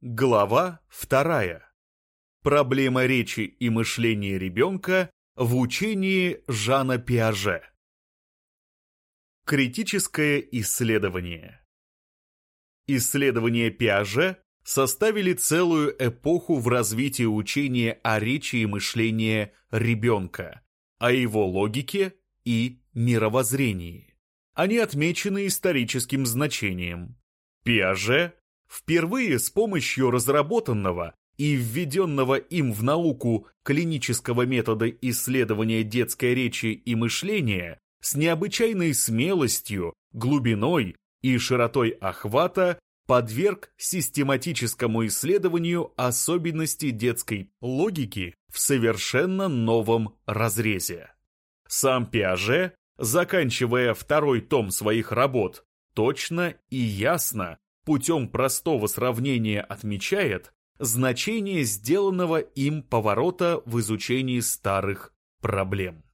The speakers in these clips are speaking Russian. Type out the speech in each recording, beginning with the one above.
Глава вторая. Проблема речи и мышления ребенка в учении Жана Пиаже. Критическое исследование. Исследования Пиаже составили целую эпоху в развитии учения о речи и мышлении ребенка, о его логике и мировоззрении. Они отмечены историческим значением. Пиаже Впервые с помощью разработанного и введенного им в науку клинического метода исследования детской речи и мышления с необычайной смелостью, глубиной и широтой охвата подверг систематическому исследованию особенностей детской логики в совершенно новом разрезе. Сам Пиаже, заканчивая второй том своих работ, точно и ясно путем простого сравнения отмечает значение сделанного им поворота в изучении старых проблем.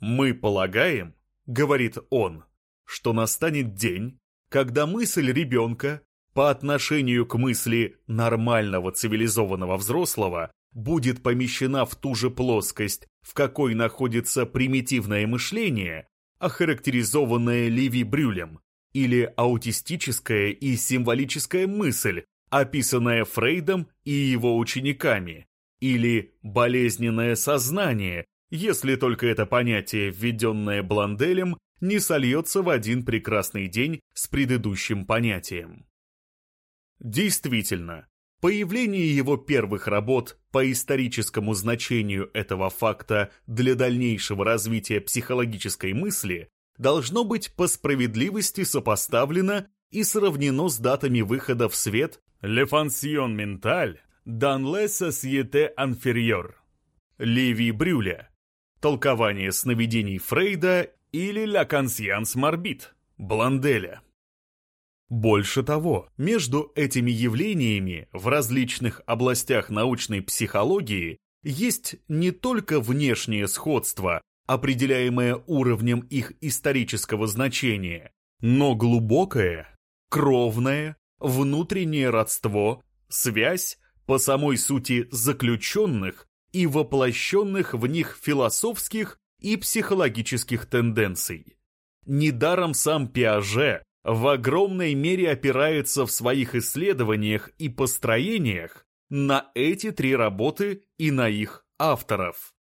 «Мы полагаем, — говорит он, — что настанет день, когда мысль ребенка по отношению к мысли нормального цивилизованного взрослого будет помещена в ту же плоскость, в какой находится примитивное мышление, охарактеризованное Ливи Брюлем, или аутистическая и символическая мысль, описанная Фрейдом и его учениками, или болезненное сознание, если только это понятие, введенное Бланделем, не сольется в один прекрасный день с предыдущим понятием. Действительно, появление его первых работ по историческому значению этого факта для дальнейшего развития психологической мысли должно быть по справедливости сопоставлено и сравнено с датами выхода в свет «Le Fansion Mental les Sociétés Inférieures» Леви Брюля, толкование сновидений Фрейда или «La Conscience Morbide» Бланделя. Больше того, между этими явлениями в различных областях научной психологии есть не только внешнее сходство, определяемое уровнем их исторического значения, но глубокое, кровное, внутреннее родство, связь по самой сути заключенных и воплощенных в них философских и психологических тенденций. Недаром сам Пиаже в огромной мере опирается в своих исследованиях и построениях на эти три работы и на их авторов.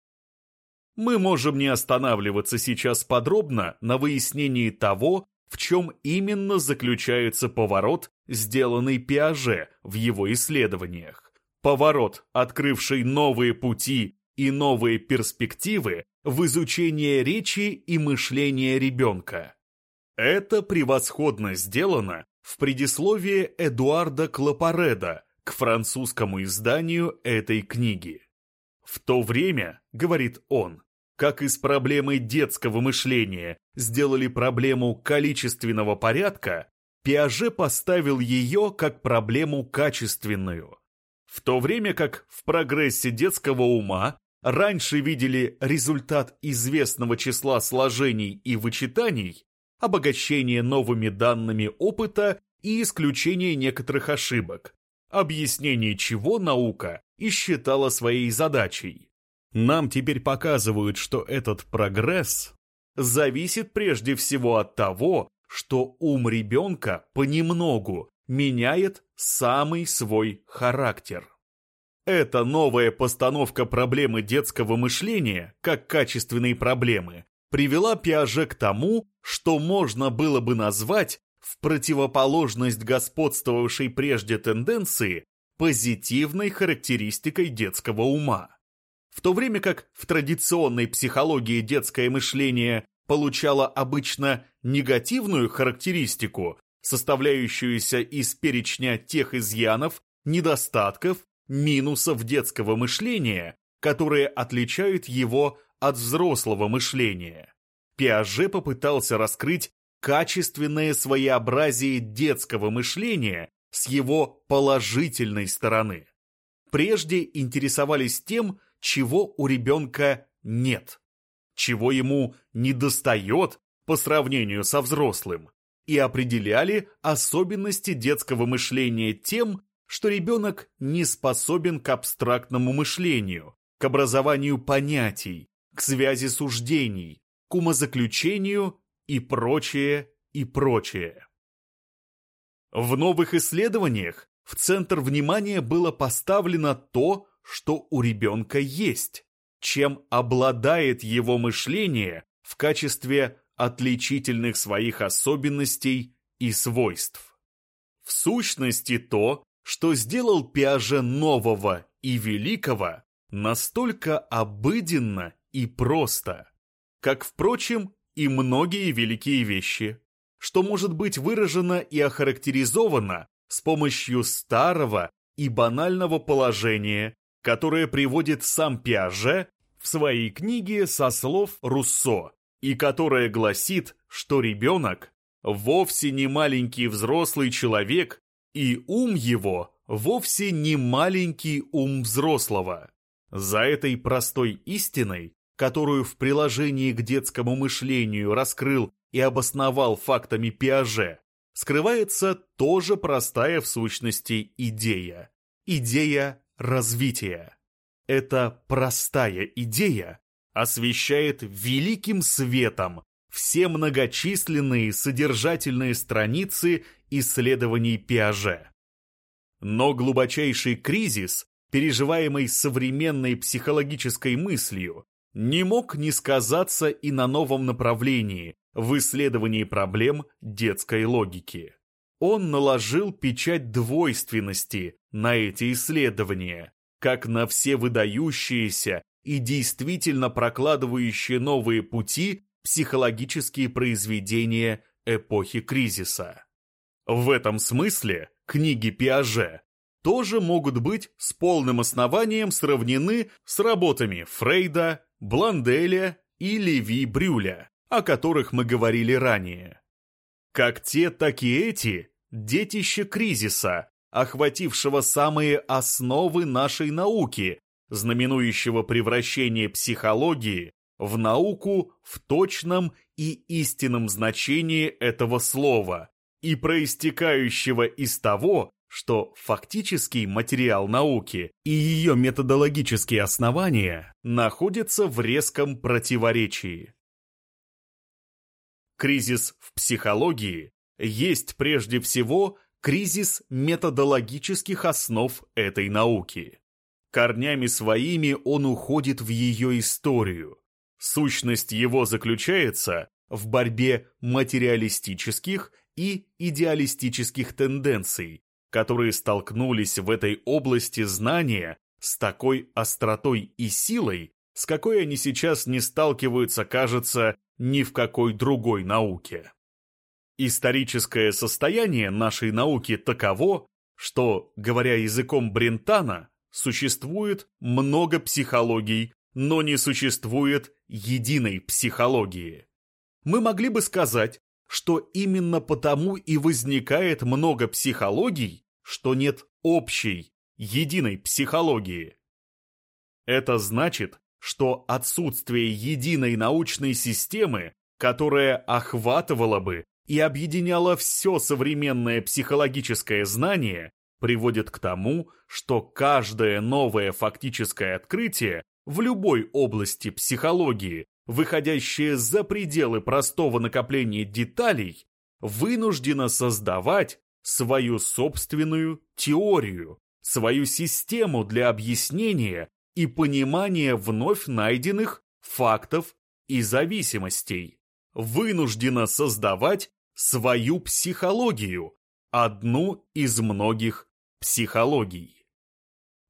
Мы можем не останавливаться сейчас подробно на выяснении того, в чем именно заключается поворот, сделанный Пиаже в его исследованиях. Поворот, открывший новые пути и новые перспективы в изучении речи и мышления ребенка. Это превосходно сделано в предисловии Эдуарда Клапареда к французскому изданию этой книги. В то время, говорит он, как из проблемы детского мышления сделали проблему количественного порядка, Пиаже поставил ее как проблему качественную. В то время как в прогрессе детского ума раньше видели результат известного числа сложений и вычитаний, обогащение новыми данными опыта и исключение некоторых ошибок, объяснение чего наука и считала своей задачей. Нам теперь показывают, что этот прогресс зависит прежде всего от того, что ум ребенка понемногу меняет самый свой характер. Эта новая постановка проблемы детского мышления, как качественной проблемы, привела Пиаже к тому, что можно было бы назвать в противоположность господствовавшей прежде тенденции позитивной характеристикой детского ума. В то время как в традиционной психологии детское мышление получало обычно негативную характеристику, составляющуюся из перечня тех изъянов, недостатков, минусов детского мышления, которые отличают его от взрослого мышления. Пиаже попытался раскрыть качественное своеобразие детского мышления с его положительной стороны. Прежде интересовались тем, чего у ребенка нет, чего ему недостает по сравнению со взрослым, и определяли особенности детского мышления тем, что ребенок не способен к абстрактному мышлению, к образованию понятий, к связи суждений, к умозаключению и прочее, и прочее. В новых исследованиях в центр внимания было поставлено то, что у ребенка есть, чем обладает его мышление в качестве отличительных своих особенностей и свойств. В сущности то, что сделал Пиаже нового и великого, настолько обыденно и просто, как, впрочем, и многие великие вещи, что может быть выражено и охарактеризовано с помощью старого и банального положения, которое приводит сам Пиаже в своей книге со слов Руссо, и которое гласит, что ребенок вовсе не маленький взрослый человек, и ум его вовсе не маленький ум взрослого. За этой простой истиной, которую в приложении к детскому мышлению раскрыл и обосновал фактами Пиаже, скрывается тоже простая в сущности идея. Идея развития. Эта простая идея освещает великим светом все многочисленные содержательные страницы исследований Пиаже. Но глубочайший кризис, переживаемый современной психологической мыслью, не мог не сказаться и на новом направлении в исследовании проблем детской логики. Он наложил печать двойственности на эти исследования, как на все выдающиеся и действительно прокладывающие новые пути психологические произведения эпохи кризиса. В этом смысле книги Пиаже тоже могут быть с полным основанием сравнены с работами Фрейда, Бланделя и Леви Брюля, о которых мы говорили ранее. Как те, так и эти – детище кризиса, охватившего самые основы нашей науки, знаменующего превращение психологии в науку в точном и истинном значении этого слова и проистекающего из того, что фактический материал науки и ее методологические основания находятся в резком противоречии. Кризис в психологии есть прежде всего кризис методологических основ этой науки. Корнями своими он уходит в ее историю. Сущность его заключается в борьбе материалистических и идеалистических тенденций, которые столкнулись в этой области знания с такой остротой и силой, с какой они сейчас не сталкиваются, кажется, ни в какой другой науке. Историческое состояние нашей науки таково, что, говоря языком Брентана, существует много психологий, но не существует единой психологии. Мы могли бы сказать, что именно потому и возникает много психологий, что нет общей, единой психологии. Это значит, что отсутствие единой научной системы, которая охватывала бы и объединяла все современное психологическое знание, приводит к тому, что каждое новое фактическое открытие в любой области психологии, выходящее за пределы простого накопления деталей, вынуждено создавать свою собственную теорию, свою систему для объяснения и понимания вновь найденных фактов и зависимостей, вынуждена создавать свою психологию, одну из многих психологий.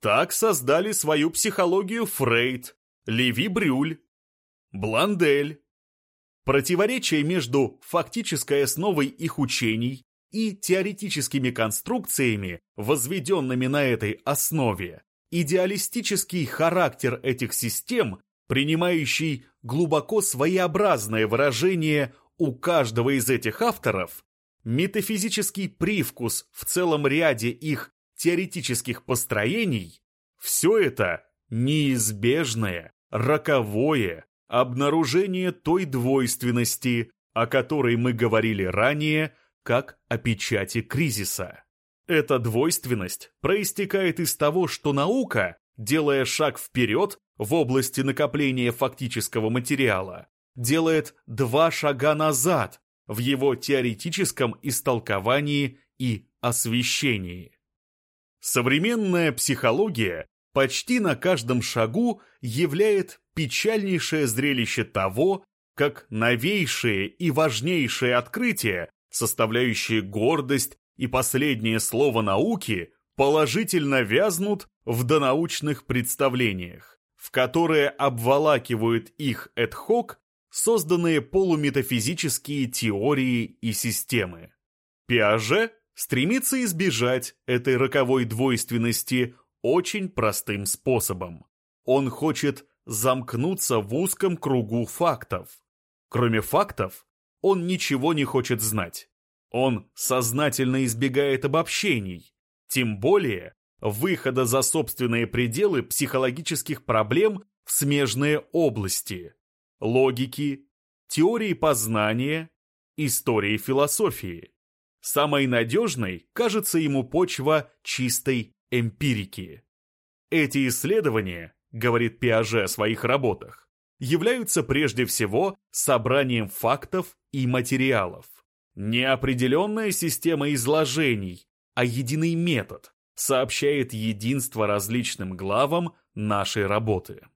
Так создали свою психологию Фрейд, Леви Брюль, Бландель. Противоречие между фактической основой их учений и теоретическими конструкциями, возведенными на этой основе, идеалистический характер этих систем, принимающий глубоко своеобразное выражение у каждого из этих авторов, метафизический привкус в целом ряде их теоретических построений, все это неизбежное, роковое обнаружение той двойственности, о которой мы говорили ранее, как о печати кризиса. Эта двойственность проистекает из того, что наука, делая шаг вперед в области накопления фактического материала, делает два шага назад в его теоретическом истолковании и освещении. Современная психология почти на каждом шагу являет печальнейшее зрелище того, как новейшие и важнейшие открытия, составляющие гордость и последнее слово науки, положительно вязнут в донаучных представлениях, в которые обволакивают их эдхок созданные полуметафизические теории и системы. Пиаже стремится избежать этой роковой двойственности очень простым способом. Он хочет замкнуться в узком кругу фактов. Кроме фактов, он ничего не хочет знать. Он сознательно избегает обобщений, тем более выхода за собственные пределы психологических проблем в смежные области – логики, теории познания, истории философии. Самой надежной кажется ему почва чистой эмпирики. Эти исследования, говорит Пиаже о своих работах, являются прежде всего собранием фактов и материалов. Не определенная система изложений, а единый метод сообщает единство различным главам нашей работы.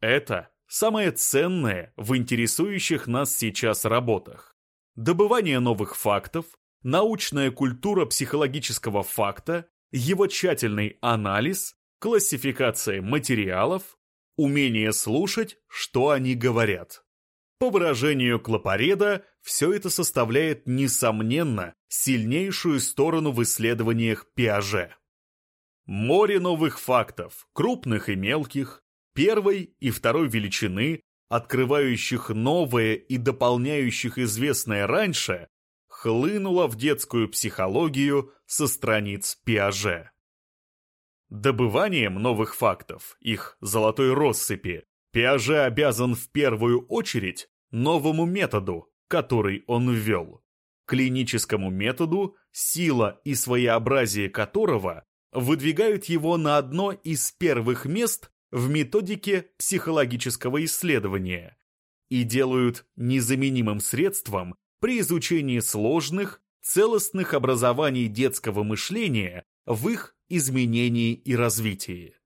Это самое ценное в интересующих нас сейчас работах. Добывание новых фактов, научная культура психологического факта, его тщательный анализ, классификация материалов, умение слушать, что они говорят. По выражению Клопареда, все это составляет, несомненно, сильнейшую сторону в исследованиях Пиаже. Море новых фактов, крупных и мелких, первой и второй величины, открывающих новое и дополняющих известное раньше, хлынуло в детскую психологию со страниц Пиаже. Добыванием новых фактов, их золотой россыпи, Пиаже обязан в первую очередь новому методу, который он ввел. Клиническому методу, сила и своеобразие которого выдвигают его на одно из первых мест в методике психологического исследования и делают незаменимым средством при изучении сложных, целостных образований детского мышления в их изменении и развитии.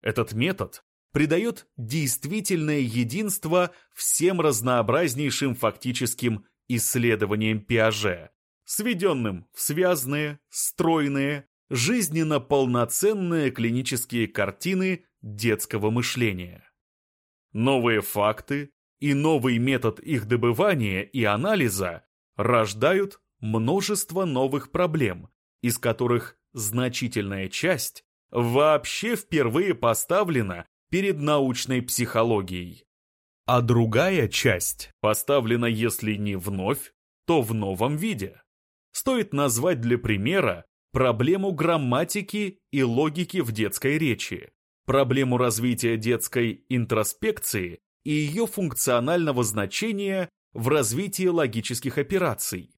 Этот метод придает действительное единство всем разнообразнейшим фактическим исследованиям Пиаже, сведенным в связные, стройные, жизненно полноценные клинические картины детского мышления. Новые факты и новый метод их добывания и анализа рождают множество новых проблем, из которых значительная часть вообще впервые поставлена перед научной психологией. А другая часть поставлена, если не вновь, то в новом виде. Стоит назвать для примера проблему грамматики и логики в детской речи, проблему развития детской интроспекции и ее функционального значения в развитии логических операций,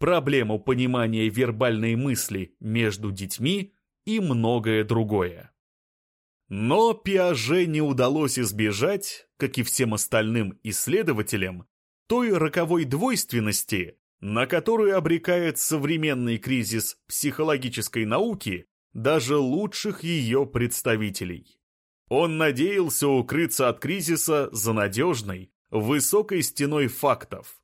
проблему понимания вербальной мысли между детьми и многое другое. Но Пиаже не удалось избежать, как и всем остальным исследователям, той роковой двойственности, на которую обрекает современный кризис психологической науки даже лучших ее представителей. Он надеялся укрыться от кризиса за надежной, высокой стеной фактов.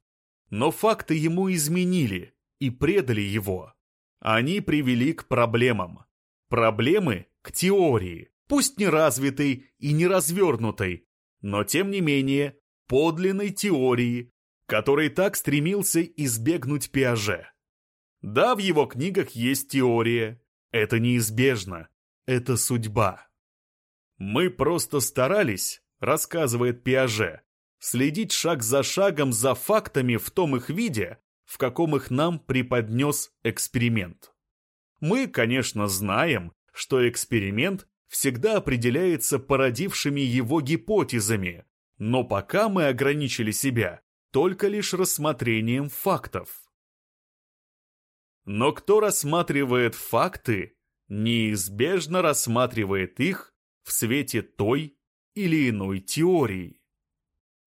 Но факты ему изменили и предали его. Они привели к проблемам. Проблемы к теории, пусть не развитой и не развернутой, но тем не менее подлинной теории, которой так стремился избегнуть Пиаже. Да, в его книгах есть теория. Это неизбежно. Это судьба. Мы просто старались, рассказывает Пиаже, следить шаг за шагом за фактами в том их виде, в каком их нам преподнес эксперимент. Мы, конечно, знаем, что эксперимент всегда определяется породившими его гипотезами, но пока мы ограничили себя только лишь рассмотрением фактов. Но кто рассматривает факты, неизбежно рассматривает их в свете той или иной теории.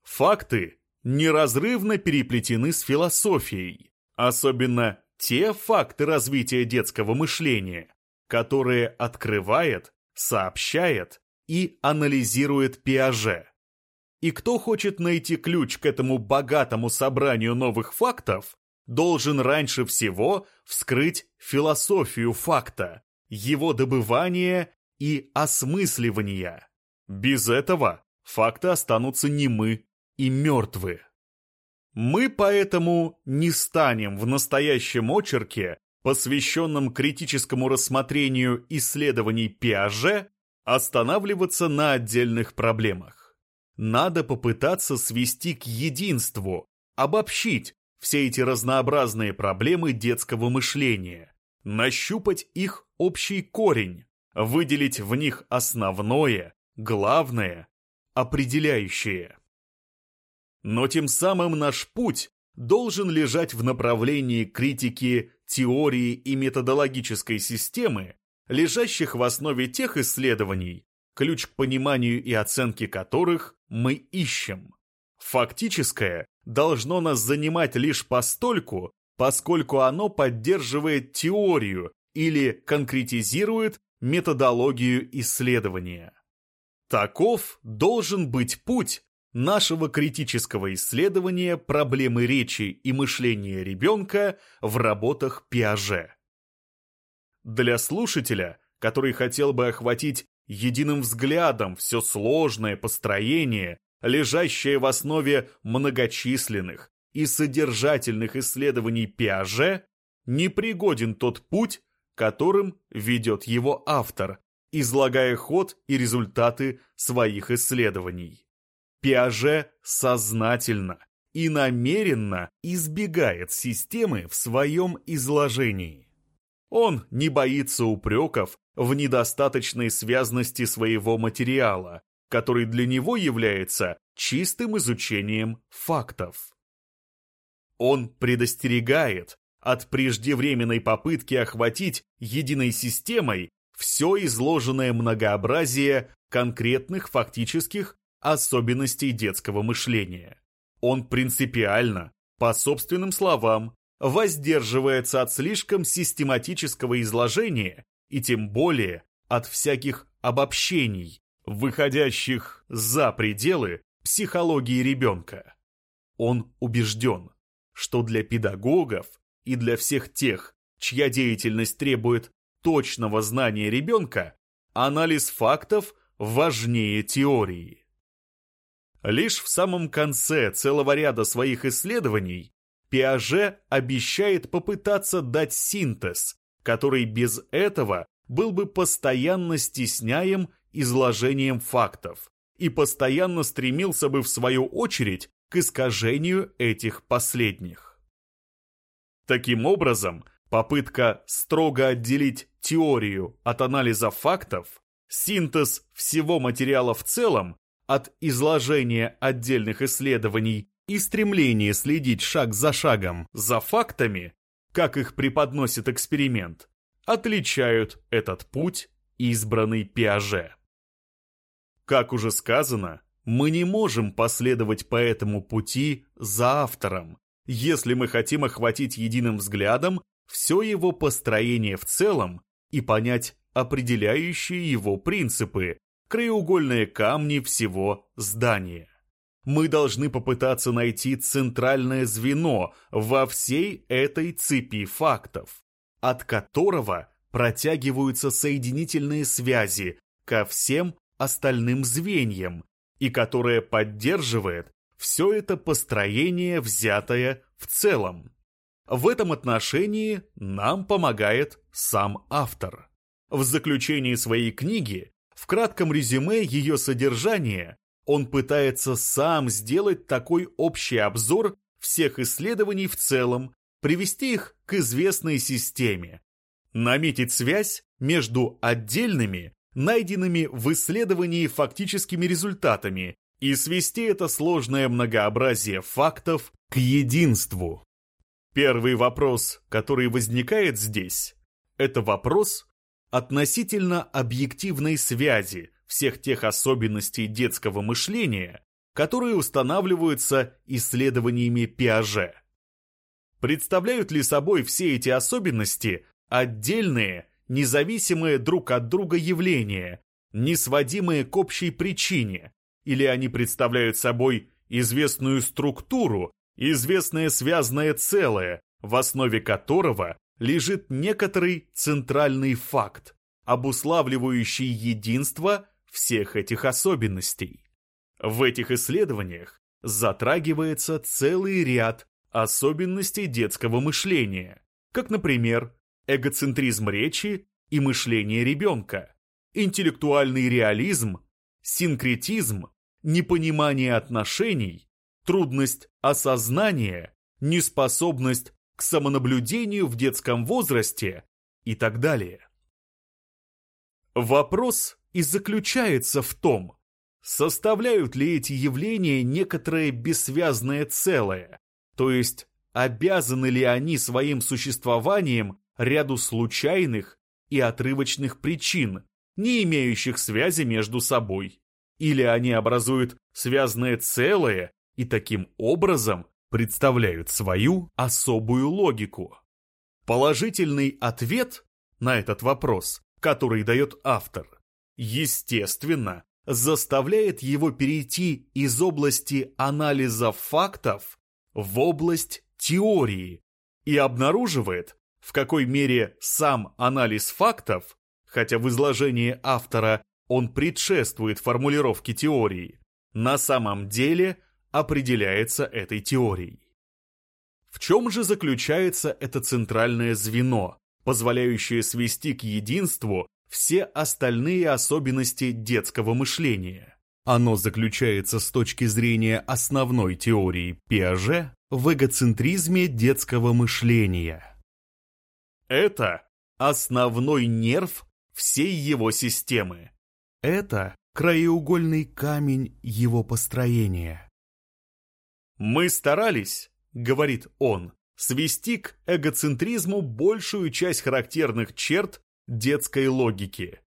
Факты неразрывно переплетены с философией, особенно те факты развития детского мышления, которые открывает, сообщает и анализирует Пиаже. И кто хочет найти ключ к этому богатому собранию новых фактов, должен раньше всего вскрыть философию факта, его добывание и осмысливание. Без этого факты останутся немы и мертвы. Мы поэтому не станем в настоящем очерке, посвященном критическому рассмотрению исследований Пиаже, останавливаться на отдельных проблемах. Надо попытаться свести к единству, обобщить все эти разнообразные проблемы детского мышления, нащупать их общий корень, выделить в них основное, главное, определяющее. Но тем самым наш путь должен лежать в направлении критики теории и методологической системы, лежащих в основе тех исследований, ключ к пониманию и оценке которых мы ищем. Фактическое должно нас занимать лишь постольку, поскольку оно поддерживает теорию или конкретизирует методологию исследования. Таков должен быть путь нашего критического исследования проблемы речи и мышления ребенка в работах Пиаже. Для слушателя, который хотел бы охватить единым взглядом все сложное построение, лежащее в основе многочисленных и содержательных исследований Пиаже, непригоден тот путь, которым ведет его автор, излагая ход и результаты своих исследований. Пиаже сознательно и намеренно избегает системы в своем изложении. Он не боится упреков в недостаточной связности своего материала, который для него является чистым изучением фактов. Он предостерегает от преждевременной попытки охватить единой системой все изложенное многообразие конкретных фактических особенностей детского мышления. Он принципиально, по собственным словам, воздерживается от слишком систематического изложения и тем более от всяких обобщений, выходящих за пределы психологии ребенка. Он убежден, что для педагогов и для всех тех, чья деятельность требует точного знания ребенка, анализ фактов важнее теории. Лишь в самом конце целого ряда своих исследований Пиаже обещает попытаться дать синтез, который без этого был бы постоянно стесняем изложением фактов и постоянно стремился бы в свою очередь к искажению этих последних. Таким образом, попытка строго отделить теорию от анализа фактов, синтез всего материала в целом от изложения отдельных исследований и стремление следить шаг за шагом за фактами, как их преподносит эксперимент, отличают этот путь, избранный Пиаже. Как уже сказано, мы не можем последовать по этому пути за автором, если мы хотим охватить единым взглядом все его построение в целом и понять определяющие его принципы, краеугольные камни всего здания. Мы должны попытаться найти центральное звено во всей этой цепи фактов, от которого протягиваются соединительные связи ко всем остальным звеньям и которое поддерживает все это построение, взятое в целом. В этом отношении нам помогает сам автор. В заключении своей книги в кратком резюме ее содержания он пытается сам сделать такой общий обзор всех исследований в целом, привести их к известной системе, наметить связь между отдельными, найденными в исследовании фактическими результатами и свести это сложное многообразие фактов к единству. Первый вопрос, который возникает здесь, это вопрос относительно объективной связи всех тех особенностей детского мышления, которые устанавливаются исследованиями Пиаже. Представляют ли собой все эти особенности отдельные, независимые друг от друга явления, не сводимые к общей причине, или они представляют собой известную структуру, известное связанное целое, в основе которого лежит некоторый центральный факт, обуславливающий единство всех этих особенностей. В этих исследованиях затрагивается целый ряд особенностей детского мышления, как, например, эгоцентризм речи и мышления ребенка, интеллектуальный реализм, синкретизм, непонимание отношений, трудность осознания, неспособность к самонаблюдению в детском возрасте и так далее. Вопрос и заключается в том, составляют ли эти явления некоторое бессвязное целое, то есть обязаны ли они своим существованием ряду случайных и отрывочных причин, не имеющих связи между собой, или они образуют связанное целое и таким образом представляют свою особую логику. Положительный ответ на этот вопрос, который дает автор, естественно, заставляет его перейти из области анализа фактов в область теории и обнаруживает, в какой мере сам анализ фактов, хотя в изложении автора он предшествует формулировке теории, на самом деле определяется этой теорией. В чем же заключается это центральное звено, позволяющее свести к единству все остальные особенности детского мышления. Оно заключается с точки зрения основной теории Пиаже в эгоцентризме детского мышления. Это основной нерв всей его системы. Это краеугольный камень его построения. «Мы старались», — говорит он, — свести к эгоцентризму большую часть характерных черт детской логики.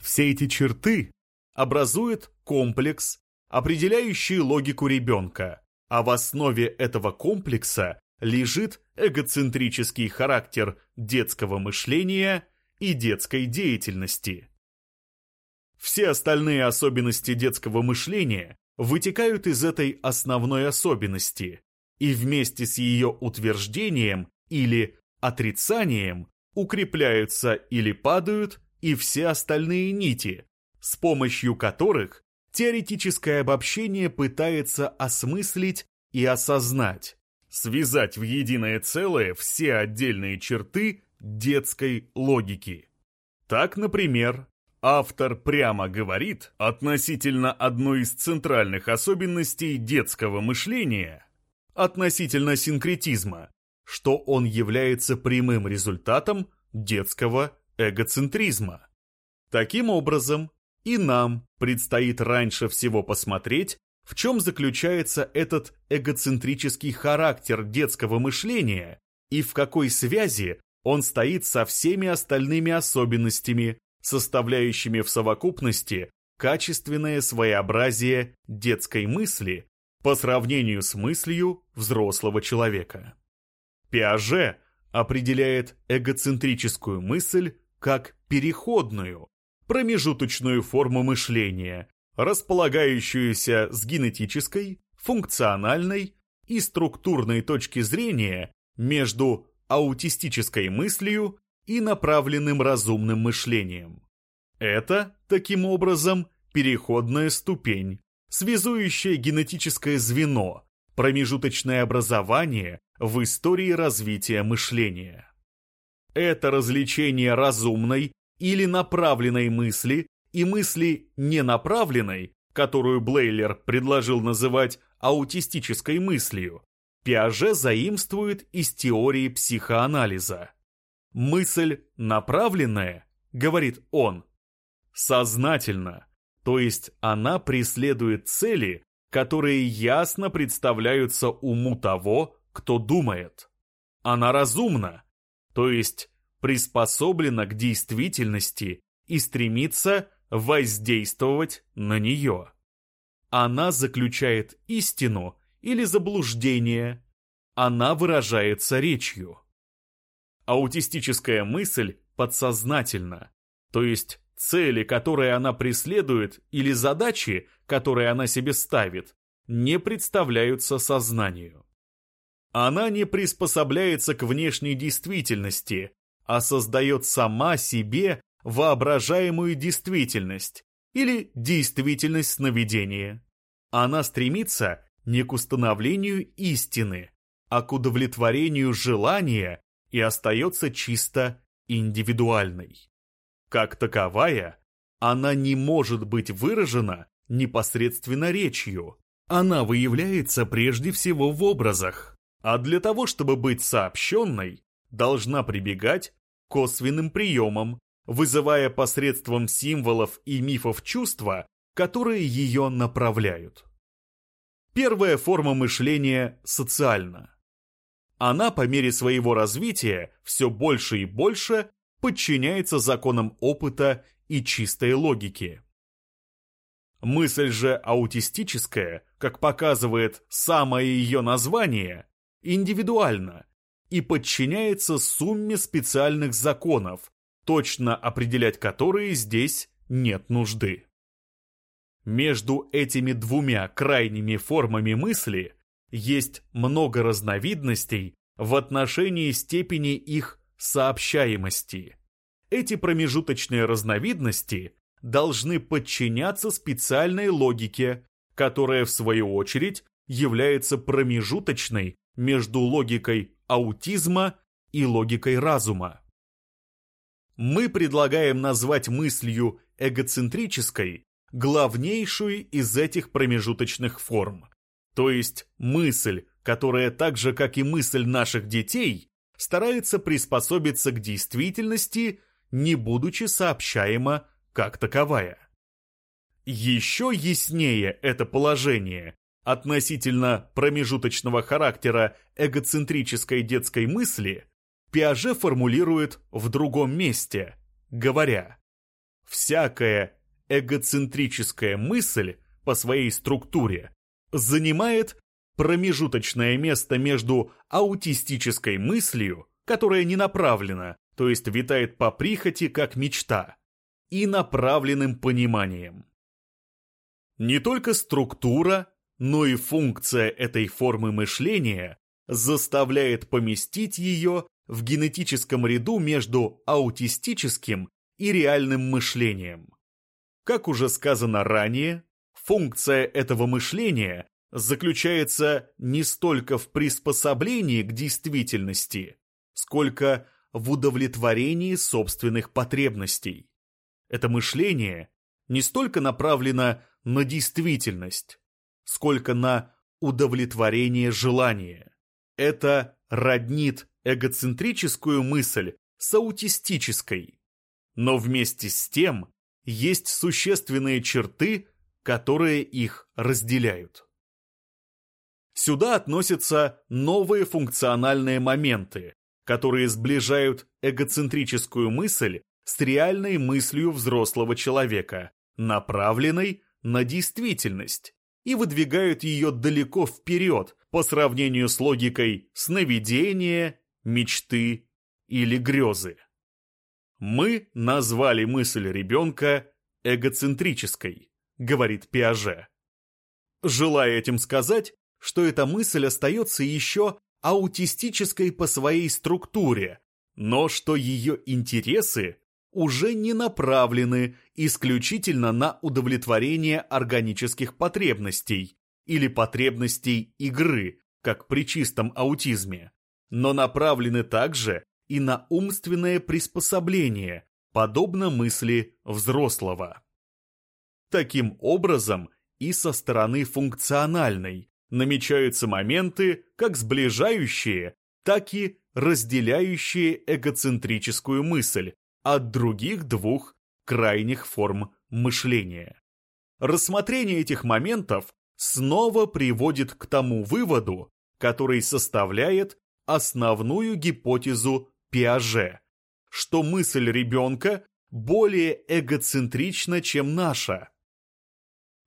Все эти черты образуют комплекс, определяющий логику ребенка, а в основе этого комплекса лежит эгоцентрический характер детского мышления и детской деятельности. Все остальные особенности детского мышления вытекают из этой основной особенности, и вместе с ее утверждением или отрицанием укрепляются или падают и все остальные нити, с помощью которых теоретическое обобщение пытается осмыслить и осознать, связать в единое целое все отдельные черты детской логики. Так, например, автор прямо говорит относительно одной из центральных особенностей детского мышления, относительно синкретизма, что он является прямым результатом детского эгоцентризма. Таким образом, и нам предстоит раньше всего посмотреть, в чем заключается этот эгоцентрический характер детского мышления и в какой связи он стоит со всеми остальными особенностями, составляющими в совокупности качественное своеобразие детской мысли по сравнению с мыслью взрослого человека. Пиаже определяет эгоцентрическую мысль как переходную, промежуточную форму мышления, располагающуюся с генетической, функциональной и структурной точки зрения между аутистической мыслью и направленным разумным мышлением. Это, таким образом, переходная ступень, связующая генетическое звено, промежуточное образование в истории развития мышления. Это развлечение разумной или направленной мысли и мысли ненаправленной, которую Блейлер предложил называть аутистической мыслью, Пиаже заимствует из теории психоанализа. Мысль направленная, говорит он, сознательно, то есть она преследует цели, которые ясно представляются уму того, кто думает. Она разумна, то есть приспособлена к действительности и стремится воздействовать на нее. Она заключает истину или заблуждение. Она выражается речью. Аутистическая мысль подсознательна, то есть цели, которые она преследует, или задачи, которые она себе ставит, не представляются сознанию. Она не приспособляется к внешней действительности, а создает сама себе воображаемую действительность или действительность сновидения. Она стремится не к установлению истины, а к удовлетворению желания и остается чисто индивидуальной. Как таковая, она не может быть выражена непосредственно речью. Она выявляется прежде всего в образах, а для того, чтобы быть сообщенной, должна прибегать к косвенным приемам, вызывая посредством символов и мифов чувства, которые ее направляют. Первая форма мышления социальна. Она по мере своего развития все больше и больше подчиняется законам опыта и чистой логики. Мысль же аутистическая, как показывает самое ее название, индивидуальна и подчиняется сумме специальных законов, точно определять которые здесь нет нужды. Между этими двумя крайними формами мысли есть много разновидностей в отношении степени их сообщаемости. Эти промежуточные разновидности должны подчиняться специальной логике, которая в свою очередь является промежуточной между логикой аутизма и логикой разума. Мы предлагаем назвать мыслью эгоцентрической главнейшую из этих промежуточных форм, то есть мысль, которая так же, как и мысль наших детей, старается приспособиться к действительности, не будучи сообщаема как таковая. Еще яснее это положение относительно промежуточного характера эгоцентрической детской мысли Пиаже формулирует в другом месте, говоря «Всякая эгоцентрическая мысль по своей структуре занимает промежуточное место между аутистической мыслью, которая не направлена, то есть витает по прихоти как мечта, и направленным пониманием. Не только структура, но и функция этой формы мышления заставляет поместить ее в генетическом ряду между аутистическим и реальным мышлением. Как уже сказано ранее, функция этого мышления заключается не столько в приспособлении к действительности, сколько в удовлетворении собственных потребностей. Это мышление не столько направлено на действительность, сколько на удовлетворение желания. Это роднит эгоцентрическую мысль с аутистической. Но вместе с тем есть существенные черты, которые их разделяют. Сюда относятся новые функциональные моменты, которые сближают эгоцентрическую мысль с реальной мыслью взрослого человека, направленной на действительность, и выдвигают ее далеко вперед по сравнению с логикой сновидения, мечты или грезы. Мы назвали мысль ребенка эгоцентрической, говорит Пиаже. Желая этим сказать, что эта мысль остается еще аутистической по своей структуре, но что ее интересы уже не направлены исключительно на удовлетворение органических потребностей или потребностей игры, как при чистом аутизме, но направлены также и на умственное приспособление, подобно мысли взрослого. Таким образом, и со стороны функциональной намечаются моменты, как сближающие, так и разделяющие эгоцентрическую мысль от других двух крайних форм мышления. Рассмотрение этих моментов снова приводит к тому выводу, который составляет основную гипотезу Пиаже, что мысль ребенка более эгоцентрична, чем наша,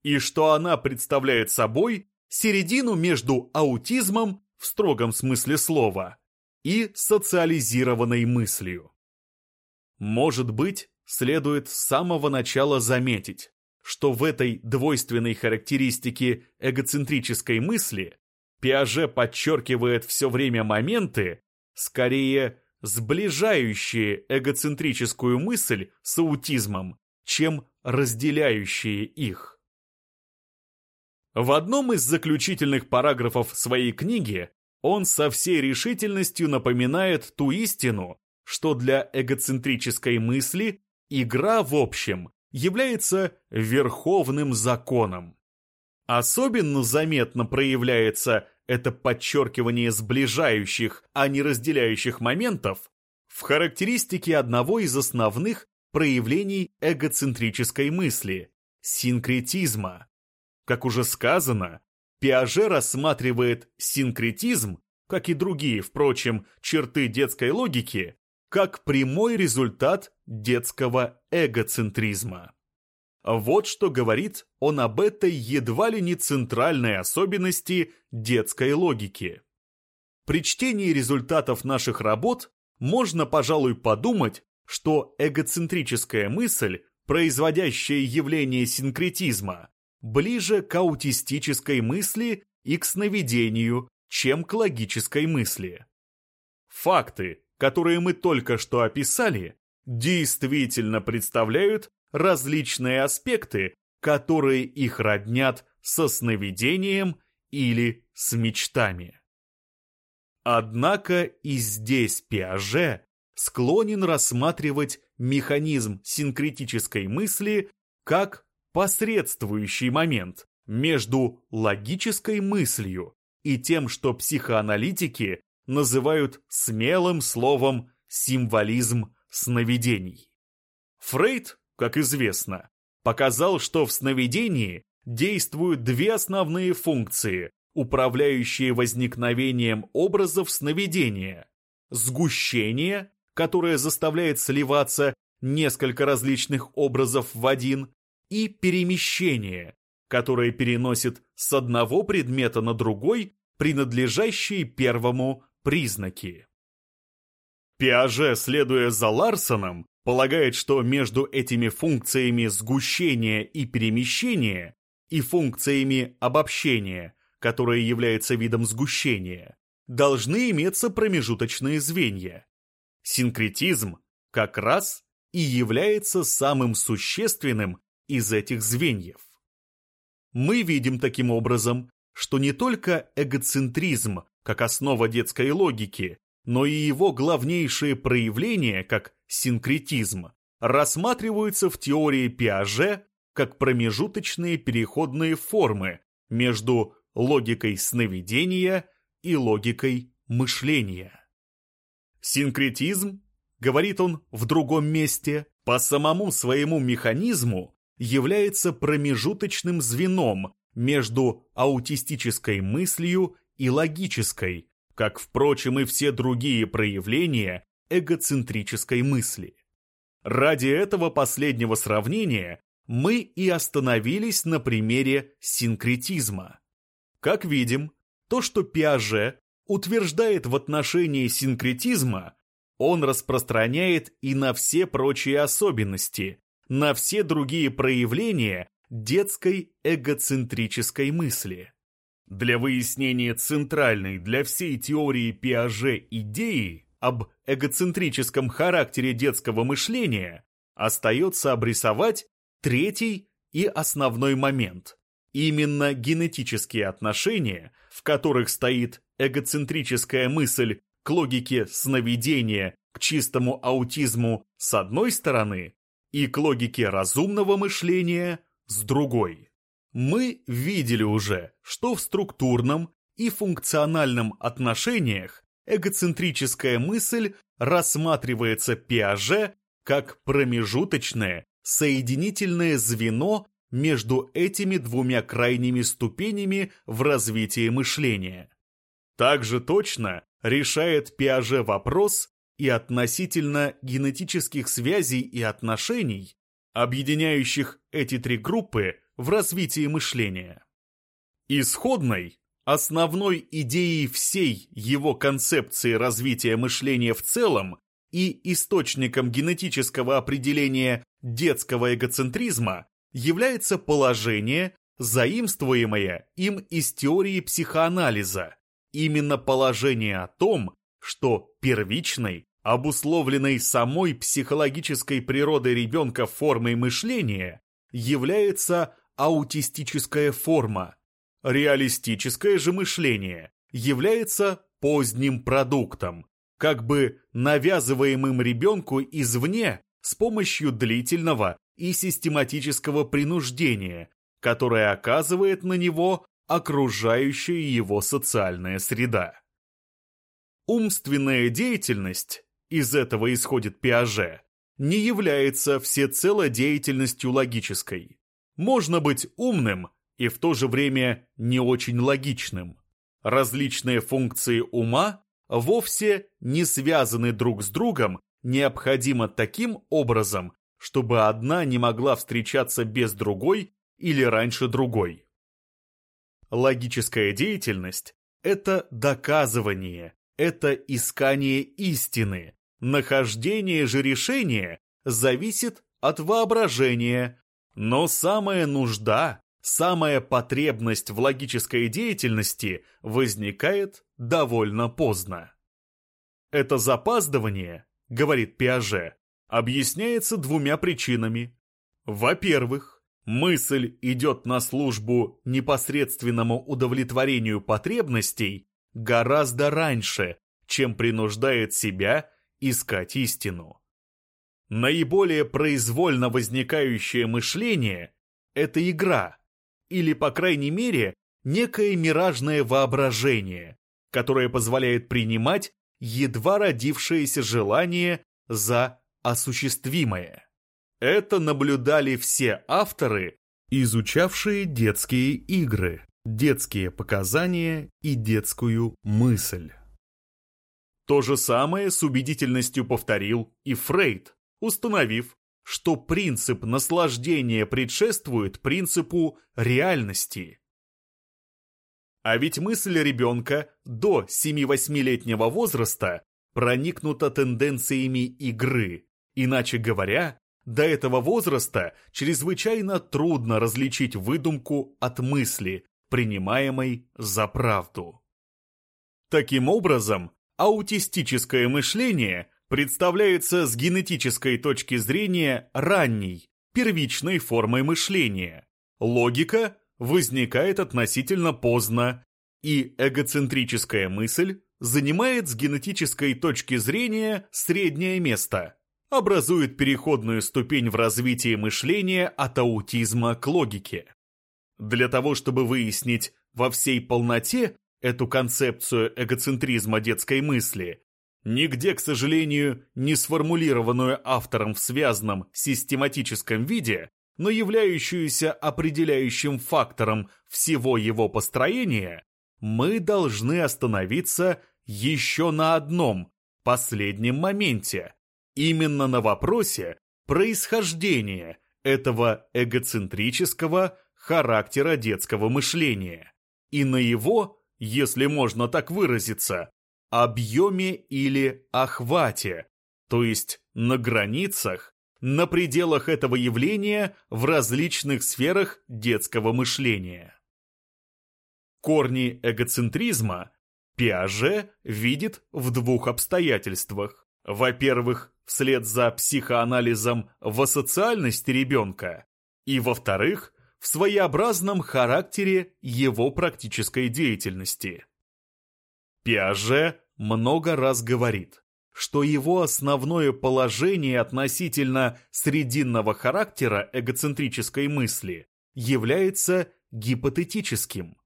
и что она представляет собой середину между аутизмом в строгом смысле слова и социализированной мыслью. Может быть, следует с самого начала заметить, что в этой двойственной характеристике эгоцентрической мысли Пиаже подчеркивает все время моменты, скорее сближающие эгоцентрическую мысль с аутизмом, чем разделяющие их. В одном из заключительных параграфов своей книги он со всей решительностью напоминает ту истину, что для эгоцентрической мысли игра в общем является верховным законом. Особенно заметно проявляется это подчеркивание сближающих, а не разделяющих моментов в характеристике одного из основных проявлений эгоцентрической мысли – синкретизма. Как уже сказано, Пиаже рассматривает синкретизм, как и другие, впрочем, черты детской логики, как прямой результат детского эгоцентризма. Вот что говорит он об этой едва ли не центральной особенности детской логики. При чтении результатов наших работ можно, пожалуй, подумать, что эгоцентрическая мысль, производящая явление синкретизма, ближе к аутистической мысли и к сновидению, чем к логической мысли. Факты, которые мы только что описали, действительно представляют различные аспекты, которые их роднят со сновидением или с мечтами. Однако и здесь Пиаже склонен рассматривать механизм синкретической мысли как посредствующий момент между логической мыслью и тем, что психоаналитики называют смелым словом символизм сновидений. Фрейд, как известно, показал, что в сновидении действуют две основные функции, управляющие возникновением образов сновидения. Сгущение, которое заставляет сливаться несколько различных образов в один, и перемещение, которое переносит с одного предмета на другой принадлежащие первому признаки. Пиаже, следуя за Ларсоном, полагает, что между этими функциями сгущения и перемещения и функциями обобщения, которое является видом сгущения, должны иметься промежуточные звенья. Синкретизм как раз и является самым существенным из этих звеньев. Мы видим таким образом, что не только эгоцентризм как основа детской логики, но и его главнейшие проявления, как синкретизм, рассматриваются в теории Пиаже как промежуточные переходные формы между логикой сновидения и логикой мышления. Синкретизм, говорит он в другом месте, по самому своему механизму является промежуточным звеном между аутистической мыслью и логической, как, впрочем, и все другие проявления эгоцентрической мысли. Ради этого последнего сравнения мы и остановились на примере синкретизма. Как видим, то, что Пиаже утверждает в отношении синкретизма, он распространяет и на все прочие особенности, на все другие проявления детской эгоцентрической мысли. Для выяснения центральной для всей теории Пиаже идеи об эгоцентрическом характере детского мышления остается обрисовать третий и основной момент. Именно генетические отношения, в которых стоит эгоцентрическая мысль к логике сновидения, к чистому аутизму с одной стороны, и к логике разумного мышления с другой. Мы видели уже, что в структурном и функциональном отношениях эгоцентрическая мысль рассматривается Пиаже как промежуточное, соединительное звено между этими двумя крайними ступенями в развитии мышления. Также точно решает Пиаже вопрос и относительно генетических связей и отношений, объединяющих эти три группы в развитии мышления. Исходной, основной идеей всей его концепции развития мышления в целом и источником генетического определения детского эгоцентризма является положение, заимствуемое им из теории психоанализа, именно положение о том, что первичной, обусловленной самой психологической природой ребенка формой мышления, является аутистическая форма. Реалистическое же мышление является поздним продуктом, как бы навязываемым ребенку извне с помощью длительного и систематического принуждения, которое оказывает на него окружающая его социальная среда. Умственная деятельность, из этого исходит Пиаже, не является всецело деятельностью логической. Можно быть умным и в то же время не очень логичным. Различные функции ума вовсе не связаны друг с другом необходимо таким образом, чтобы одна не могла встречаться без другой или раньше другой. Логическая деятельность – это доказывание, это искание истины. Нахождение же решения зависит от воображения, но самая нужда, самая потребность в логической деятельности возникает довольно поздно. Это запаздывание, говорит Пиаже, объясняется двумя причинами. Во-первых, мысль идет на службу непосредственному удовлетворению потребностей гораздо раньше, чем принуждает себя искать истину. Наиболее произвольно возникающее мышление – это игра, или, по крайней мере, некое миражное воображение, которое позволяет принимать едва родившееся желание за осуществимое. Это наблюдали все авторы, изучавшие детские игры, детские показания и детскую мысль. То же самое с убедительностью повторил и Фрейд, установив, что принцип наслаждения предшествует принципу реальности. А ведь мысль ребенка до 7-8-летнего возраста проникнута тенденциями игры. Иначе говоря, до этого возраста чрезвычайно трудно различить выдумку от мысли, принимаемой за правду. Таким образом, аутистическое мышление представляется с генетической точки зрения ранней, первичной формой мышления. Логика возникает относительно поздно, и эгоцентрическая мысль занимает с генетической точки зрения среднее место, образует переходную ступень в развитии мышления от аутизма к логике. Для того, чтобы выяснить во всей полноте эту концепцию эгоцентризма детской мысли, нигде, к сожалению, не сформулированную автором в связанном систематическом виде, но являющуюся определяющим фактором всего его построения, мы должны остановиться еще на одном, последнем моменте, именно на вопросе происхождения этого эгоцентрического характера детского мышления и на его, если можно так выразиться, объеме или охвате, то есть на границах, на пределах этого явления в различных сферах детского мышления. Корни эгоцентризма Пиаже видит в двух обстоятельствах. Во-первых, вслед за психоанализом в асоциальности ребенка, и, во-вторых, в своеобразном характере его практической деятельности. Пиаже много раз говорит, что его основное положение относительно срединного характера эгоцентрической мысли является гипотетическим.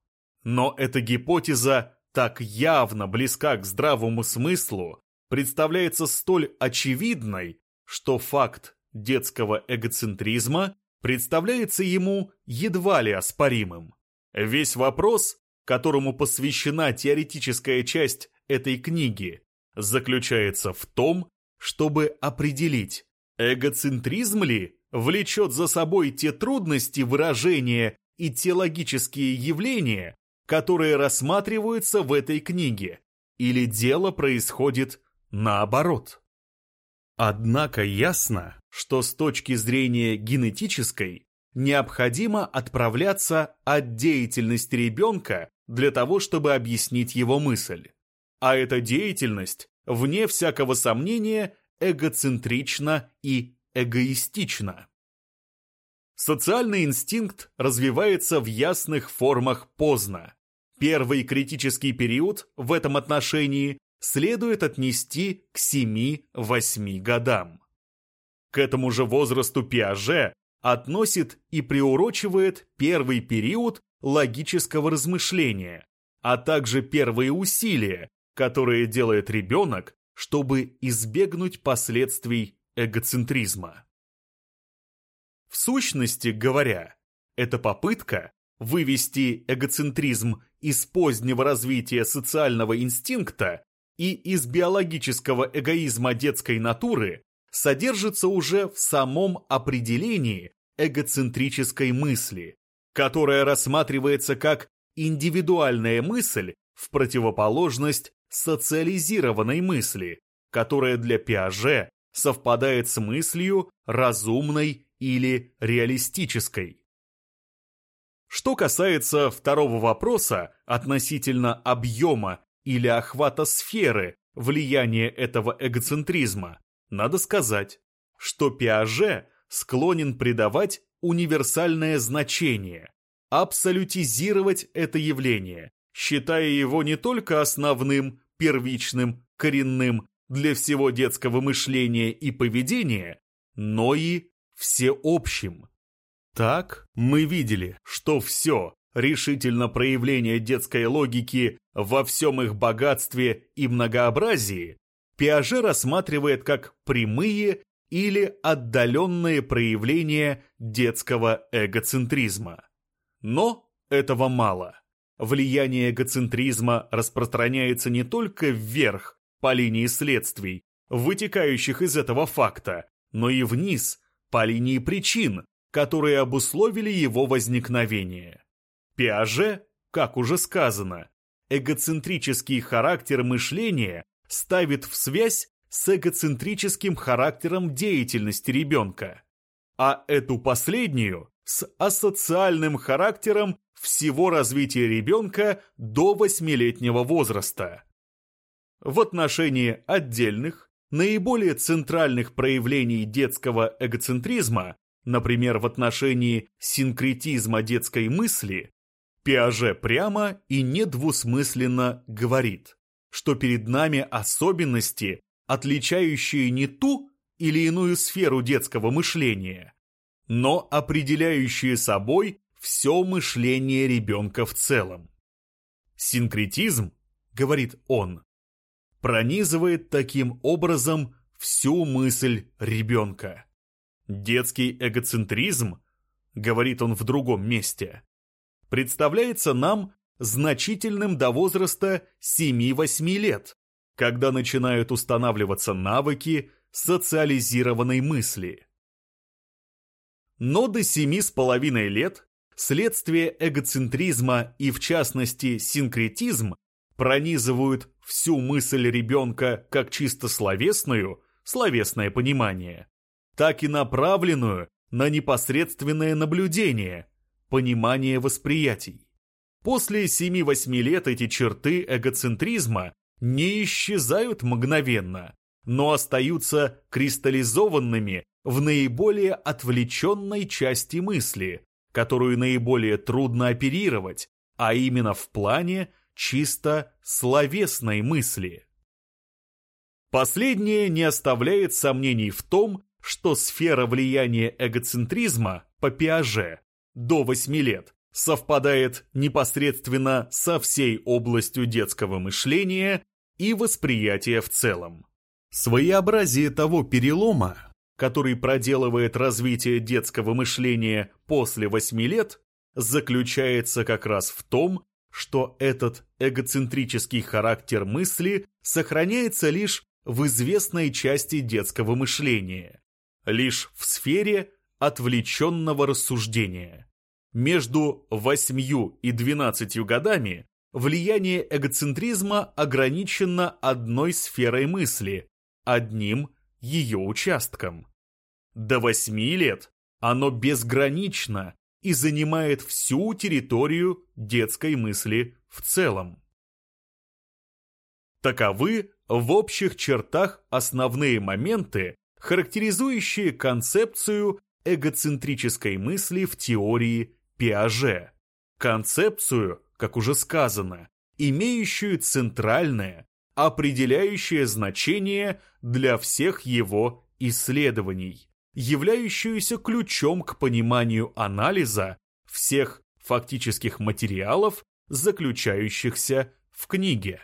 Но эта гипотеза так явно близка к здравому смыслу, представляется столь очевидной, что факт детского эгоцентризма представляется ему едва ли оспоримым. Весь вопрос которому посвящена теоретическая часть этой книги, заключается в том, чтобы определить, эгоцентризм ли влечет за собой те трудности выражения и те логические явления, которые рассматриваются в этой книге, или дело происходит наоборот. Однако ясно, что с точки зрения генетической необходимо отправляться от деятельности ребенка для того, чтобы объяснить его мысль. А эта деятельность, вне всякого сомнения, эгоцентрична и эгоистична. Социальный инстинкт развивается в ясных формах поздно. Первый критический период в этом отношении следует отнести к 7-8 годам. К этому же возрасту Пиаже относит и приурочивает первый период логического размышления, а также первые усилия, которые делает ребенок, чтобы избегнуть последствий эгоцентризма. В сущности говоря, это попытка вывести эгоцентризм из позднего развития социального инстинкта и из биологического эгоизма детской натуры содержится уже в самом определении эгоцентрической мысли, которая рассматривается как индивидуальная мысль в противоположность социализированной мысли, которая для Пиаже совпадает с мыслью разумной или реалистической. Что касается второго вопроса относительно объема или охвата сферы влияния этого эгоцентризма, надо сказать, что Пиаже склонен придавать универсальное значение, абсолютизировать это явление, считая его не только основным, первичным, коренным для всего детского мышления и поведения, но и всеобщим. Так мы видели, что все, решительно проявление детской логики во всем их богатстве и многообразии, Пиаже рассматривает как прямые или отдаленные проявления детского эгоцентризма. Но этого мало. Влияние эгоцентризма распространяется не только вверх по линии следствий, вытекающих из этого факта, но и вниз по линии причин, которые обусловили его возникновение. Пиаже, как уже сказано, эгоцентрический характер мышления ставит в связь с эгоцентрическим характером деятельности ребенка, а эту последнюю с асоциальным характером всего развития ребенка до восьмилетнего возраста. В отношении отдельных, наиболее центральных проявлений детского эгоцентризма, например, в отношении синкретизма детской мысли, Пиаже прямо и недвусмысленно говорит, что перед нами особенности, отличающие не ту или иную сферу детского мышления, но определяющие собой все мышление ребенка в целом. Синкретизм, говорит он, пронизывает таким образом всю мысль ребенка. Детский эгоцентризм, говорит он в другом месте, представляется нам значительным до возраста 7-8 лет, когда начинают устанавливаться навыки социализированной мысли. Но до семи с половиной лет следствие эгоцентризма и, в частности, синкретизм пронизывают всю мысль ребенка как чисто словесную, словесное понимание, так и направленную на непосредственное наблюдение, понимание восприятий. После 7-8 лет эти черты эгоцентризма не исчезают мгновенно, но остаются кристаллизованными в наиболее отвлеченной части мысли, которую наиболее трудно оперировать, а именно в плане чисто словесной мысли. Последнее не оставляет сомнений в том, что сфера влияния эгоцентризма по Пиаже до 8 лет совпадает непосредственно со всей областью детского мышления и восприятия в целом. Своеобразие того перелома, который проделывает развитие детского мышления после 8 лет, заключается как раз в том, что этот эгоцентрический характер мысли сохраняется лишь в известной части детского мышления, лишь в сфере отвлеченного рассуждения. Между 8 и 12 годами влияние эгоцентризма ограничено одной сферой мысли, одним ее участком. До 8 лет оно безгранично и занимает всю территорию детской мысли в целом. Таковы в общих чертах основные моменты, характеризующие концепцию эгоцентрической мысли в теории Пиаже. Концепцию, как уже сказано, имеющую центральное, определяющее значение для всех его исследований, являющуюся ключом к пониманию анализа всех фактических материалов, заключающихся в книге.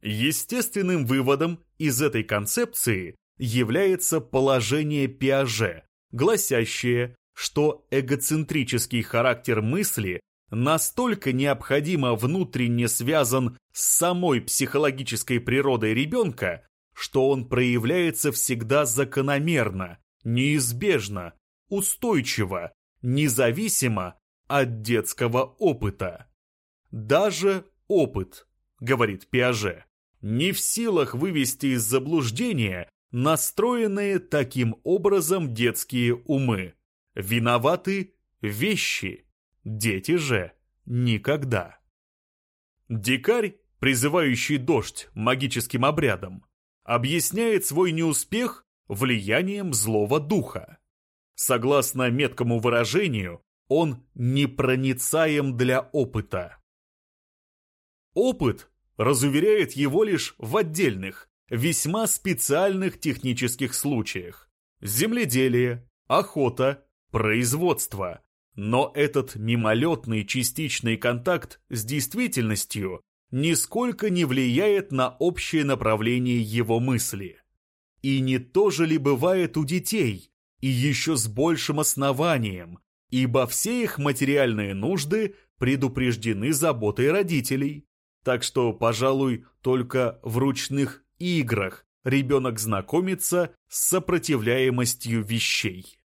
Естественным выводом из этой концепции является положение Пиаже, гласящее, что эгоцентрический характер мысли настолько необходимо внутренне связан с самой психологической природой ребенка, что он проявляется всегда закономерно, неизбежно, устойчиво, независимо от детского опыта. Даже опыт, говорит Пиаже, не в силах вывести из заблуждения настроенные таким образом детские умы. Виноваты вещи, дети же никогда. Дикарь, призывающий дождь магическим обрядом, объясняет свой неуспех влиянием злого духа. Согласно меткому выражению, он непроницаем для опыта. Опыт разуверяет его лишь в отдельных, весьма специальных технических случаях. Земледелие, охота, производство. Но этот мимолетный частичный контакт с действительностью нисколько не влияет на общее направление его мысли. И не то же ли бывает у детей, и еще с большим основанием, ибо все их материальные нужды предупреждены заботой родителей. Так что, пожалуй, только в ручных играх ребенок знакомится с сопротивляемостью вещей.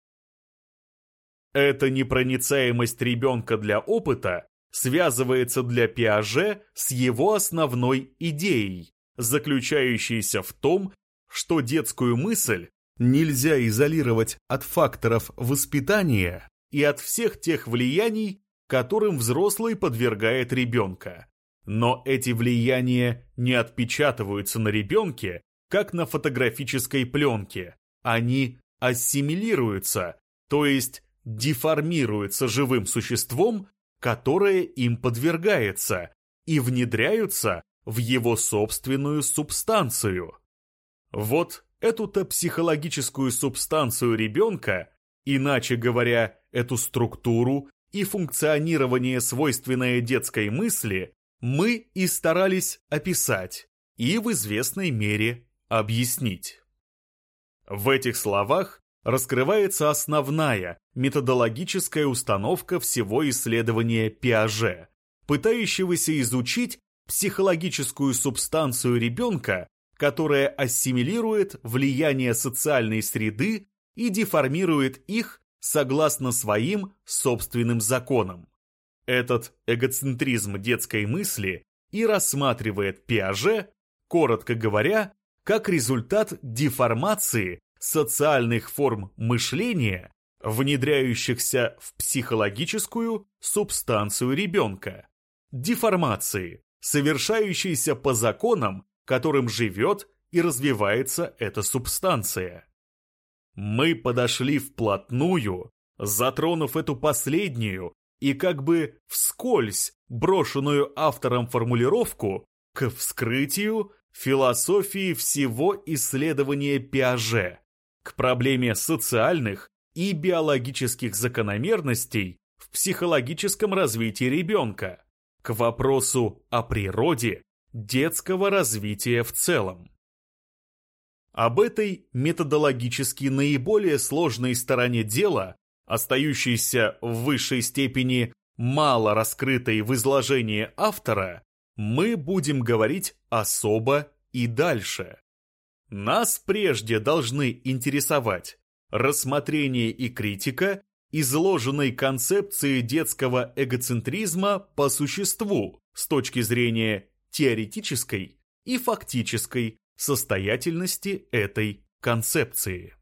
Эта непроницаемость ребенка для опыта связывается для Пиаже с его основной идеей, заключающейся в том, что детскую мысль нельзя изолировать от факторов воспитания и от всех тех влияний, которым взрослый подвергает ребенка. Но эти влияния не отпечатываются на ребенке, как на фотографической пленке. Они ассимилируются, то есть деформируются живым существом которое им подвергается, и внедряются в его собственную субстанцию. Вот эту-то психологическую субстанцию ребенка, иначе говоря, эту структуру и функционирование свойственное детской мысли, мы и старались описать и в известной мере объяснить. В этих словах раскрывается основная методологическая установка всего исследования Пиаже, пытающегося изучить психологическую субстанцию ребенка, которая ассимилирует влияние социальной среды и деформирует их согласно своим собственным законам. Этот эгоцентризм детской мысли и рассматривает Пиаже, коротко говоря, как результат деформации социальных форм мышления, внедряющихся в психологическую субстанцию ребенка, деформации, совершающиеся по законам, которым живет и развивается эта субстанция. Мы подошли вплотную, затронув эту последнюю и как бы вскользь брошенную автором формулировку к вскрытию философии всего исследования Пиаже, к проблеме социальных и биологических закономерностей в психологическом развитии ребенка, к вопросу о природе детского развития в целом. Об этой методологически наиболее сложной стороне дела, остающейся в высшей степени мало раскрытой в изложении автора, мы будем говорить особо и дальше. Нас прежде должны интересовать рассмотрение и критика изложенной концепции детского эгоцентризма по существу с точки зрения теоретической и фактической состоятельности этой концепции.